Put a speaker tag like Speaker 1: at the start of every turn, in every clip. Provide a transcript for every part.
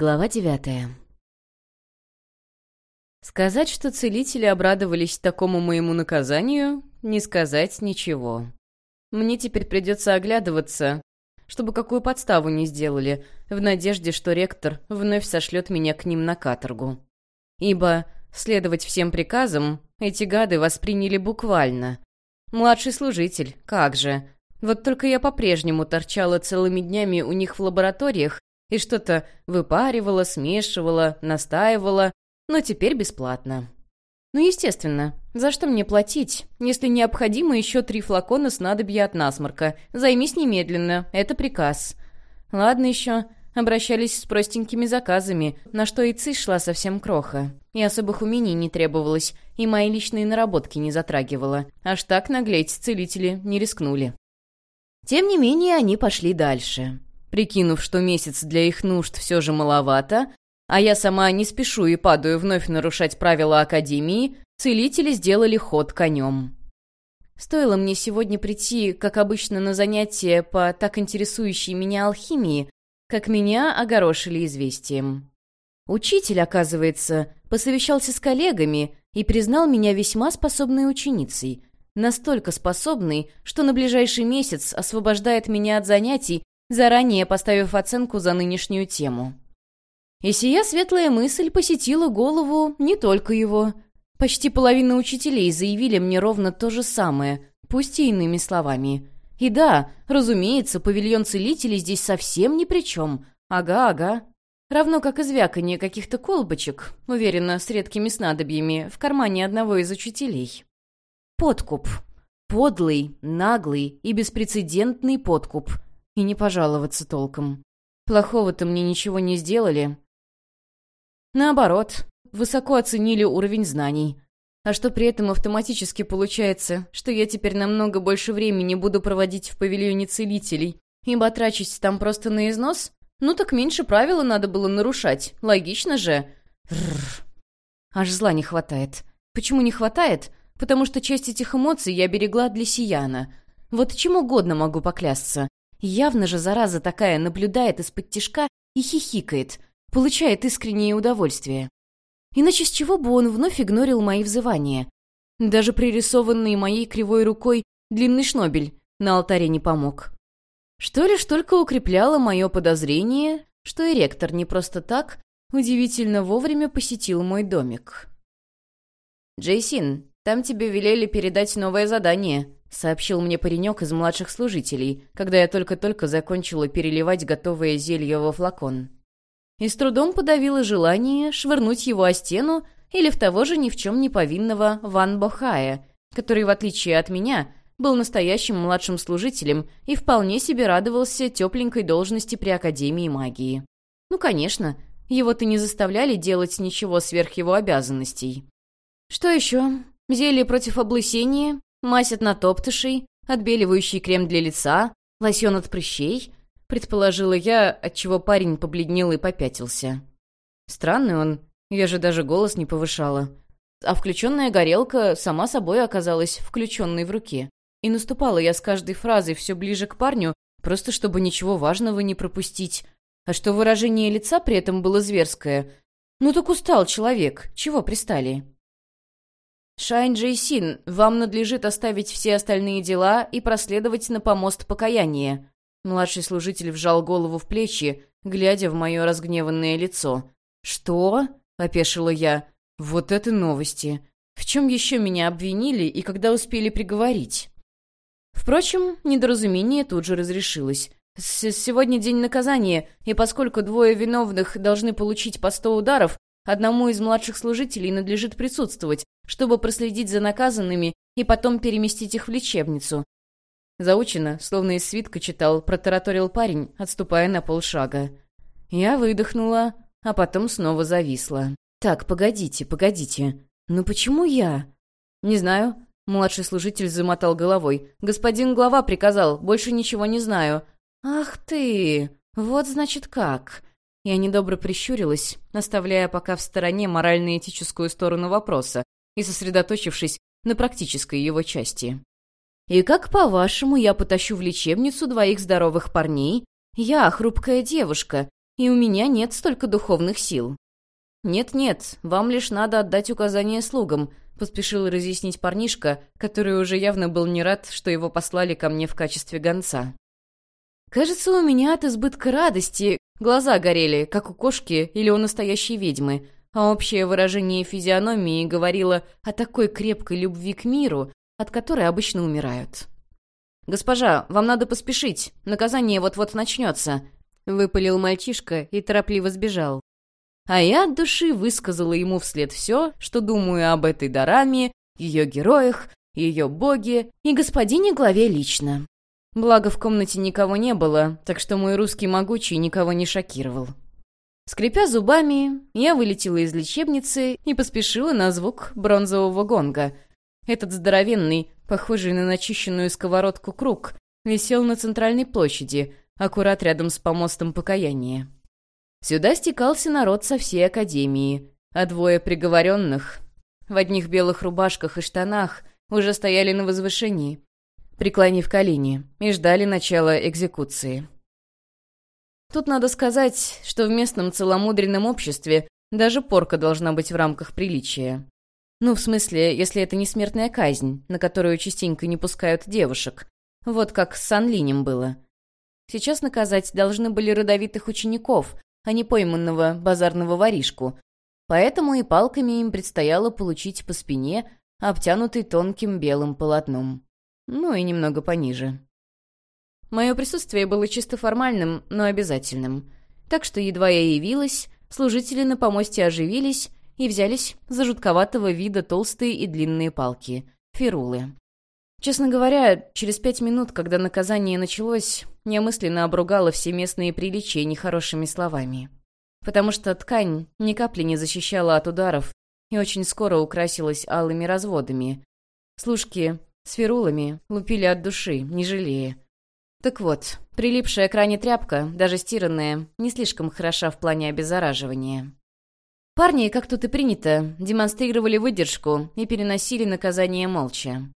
Speaker 1: Глава девятая. Сказать, что целители обрадовались такому моему наказанию, не сказать ничего. Мне теперь придется оглядываться, чтобы какую подставу не сделали, в надежде, что ректор вновь сошлет меня к ним на каторгу. Ибо следовать всем приказам эти гады восприняли буквально. Младший служитель, как же. Вот только я по-прежнему торчала целыми днями у них в лабораториях и что-то выпаривала, смешивала, настаивала, но теперь бесплатно. Ну, естественно, за что мне платить, если необходимо еще три флакона снадобья от насморка? Займись немедленно, это приказ. Ладно еще, обращались с простенькими заказами, на что и ци шла совсем кроха. И особых умений не требовалось, и мои личные наработки не затрагивала. Аж так наглеть целители не рискнули. Тем не менее, они пошли дальше. Прикинув, что месяц для их нужд все же маловато, а я сама не спешу и падаю вновь нарушать правила Академии, целители сделали ход конем. Стоило мне сегодня прийти, как обычно, на занятия по так интересующей меня алхимии, как меня огорошили известием. Учитель, оказывается, посовещался с коллегами и признал меня весьма способной ученицей, настолько способной, что на ближайший месяц освобождает меня от занятий заранее поставив оценку за нынешнюю тему. И сия светлая мысль посетила голову не только его. Почти половина учителей заявили мне ровно то же самое, пусть и иными словами. И да, разумеется, павильон целителей здесь совсем ни при чем. Ага, ага. Равно как и звяканье каких-то колбочек, уверенно, с редкими снадобьями, в кармане одного из учителей. Подкуп. Подлый, наглый и беспрецедентный подкуп — и не пожаловаться толком. Плохого-то мне ничего не сделали. Наоборот, высоко оценили уровень знаний. А что при этом автоматически получается, что я теперь намного больше времени буду проводить в павильоне целителей, ибо трачусь там просто на износ? Ну так меньше правила надо было нарушать, логично же. Рррр. Аж зла не хватает. Почему не хватает? Потому что часть этих эмоций я берегла для Сияна. Вот чем угодно могу поклясться. Явно же зараза такая наблюдает из-под тишка и хихикает, получает искреннее удовольствие. Иначе с чего бы он вновь игнорил мои взывания? Даже пририсованный моей кривой рукой длинный шнобель на алтаре не помог. Что лишь только укрепляло мое подозрение, что и ректор не просто так удивительно вовремя посетил мой домик. «Джейсин, там тебе велели передать новое задание», — сообщил мне паренек из младших служителей, когда я только-только закончила переливать готовое зелье во флакон. И с трудом подавила желание швырнуть его о стену или в того же ни в чем не повинного Ван Бохая, который, в отличие от меня, был настоящим младшим служителем и вполне себе радовался тепленькой должности при Академии магии. Ну, конечно, его-то не заставляли делать ничего сверх его обязанностей. Что еще? Зелье против облысения Мазь от натоптышей, отбеливающий крем для лица, лосьон от прыщей, предположила я, отчего парень побледнел и попятился. Странный он, я же даже голос не повышала. А включенная горелка сама собой оказалась включенной в руке. И наступала я с каждой фразой все ближе к парню, просто чтобы ничего важного не пропустить. А что выражение лица при этом было зверское. Ну так устал человек, чего пристали? «Шайн Джейсин, вам надлежит оставить все остальные дела и проследовать на помост покаяния». Младший служитель вжал голову в плечи, глядя в мое разгневанное лицо. «Что?» — опешила я. «Вот это новости! В чем еще меня обвинили и когда успели приговорить?» Впрочем, недоразумение тут же разрешилось. С «Сегодня день наказания, и поскольку двое виновных должны получить по сто ударов, одному из младших служителей надлежит присутствовать, чтобы проследить за наказанными и потом переместить их в лечебницу. Заучено, словно из свитка читал, протараторил парень, отступая на полшага. Я выдохнула, а потом снова зависла. «Так, погодите, погодите. Ну почему я?» «Не знаю». Младший служитель замотал головой. «Господин глава приказал, больше ничего не знаю». «Ах ты! Вот значит как!» Я недобро прищурилась, оставляя пока в стороне морально-этическую сторону вопроса, и сосредоточившись на практической его части. «И как, по-вашему, я потащу в лечебницу двоих здоровых парней? Я хрупкая девушка, и у меня нет столько духовных сил». «Нет-нет, вам лишь надо отдать указание слугам», — поспешил разъяснить парнишка, который уже явно был не рад, что его послали ко мне в качестве гонца. «Кажется, у меня от избытка радости глаза горели, как у кошки или у настоящей ведьмы, а общее выражение физиономии говорило о такой крепкой любви к миру, от которой обычно умирают. «Госпожа, вам надо поспешить, наказание вот-вот начнется», — выпалил мальчишка и торопливо сбежал. А я от души высказала ему вслед все, что думаю об этой Дараме, ее героях, ее боге и господине главе лично. Благо, в комнате никого не было, так что мой русский могучий никого не шокировал. Скрипя зубами, я вылетела из лечебницы и поспешила на звук бронзового гонга. Этот здоровенный, похожий на начищенную сковородку круг, висел на центральной площади, аккурат рядом с помостом покаяния. Сюда стекался народ со всей академии, а двое приговоренных в одних белых рубашках и штанах уже стояли на возвышении, преклонив колени, и ждали начала экзекуции. Тут надо сказать, что в местном целомудренном обществе даже порка должна быть в рамках приличия. Ну, в смысле, если это не смертная казнь, на которую частенько не пускают девушек. Вот как с Санлинем было. Сейчас наказать должны были родовитых учеников, а не пойманного базарного воришку. Поэтому и палками им предстояло получить по спине, обтянутой тонким белым полотном. Ну и немного пониже. Мое присутствие было чисто формальным, но обязательным. Так что едва я явилась, служители на помосте оживились и взялись за жутковатого вида толстые и длинные палки — фирулы. Честно говоря, через пять минут, когда наказание началось, я мысленно обругала все местные приличия нехорошими словами. Потому что ткань ни капли не защищала от ударов и очень скоро украсилась алыми разводами. Служки с фирулами лупили от души, не жалея. Так вот, прилипшая к ране тряпка, даже стиранная, не слишком хороша в плане обеззараживания. Парни, как тут и принято, демонстрировали выдержку и переносили наказание молча.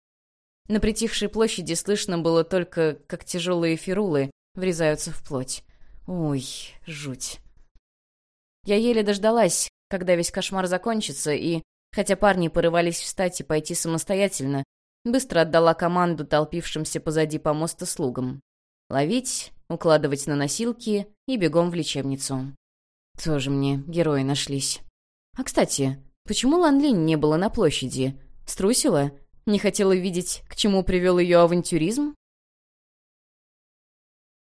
Speaker 1: На притихшей площади слышно было только, как тяжелые фирулы врезаются в плоть. Ой, жуть. Я еле дождалась, когда весь кошмар закончится, и, хотя парни порывались встать и пойти самостоятельно, быстро отдала команду толпившимся позади помоста слугам. Ловить, укладывать на носилки и бегом в лечебницу. Тоже мне герои нашлись. А, кстати, почему Ланлин не было на площади? Струсила? Не хотела видеть, к чему привел ее авантюризм?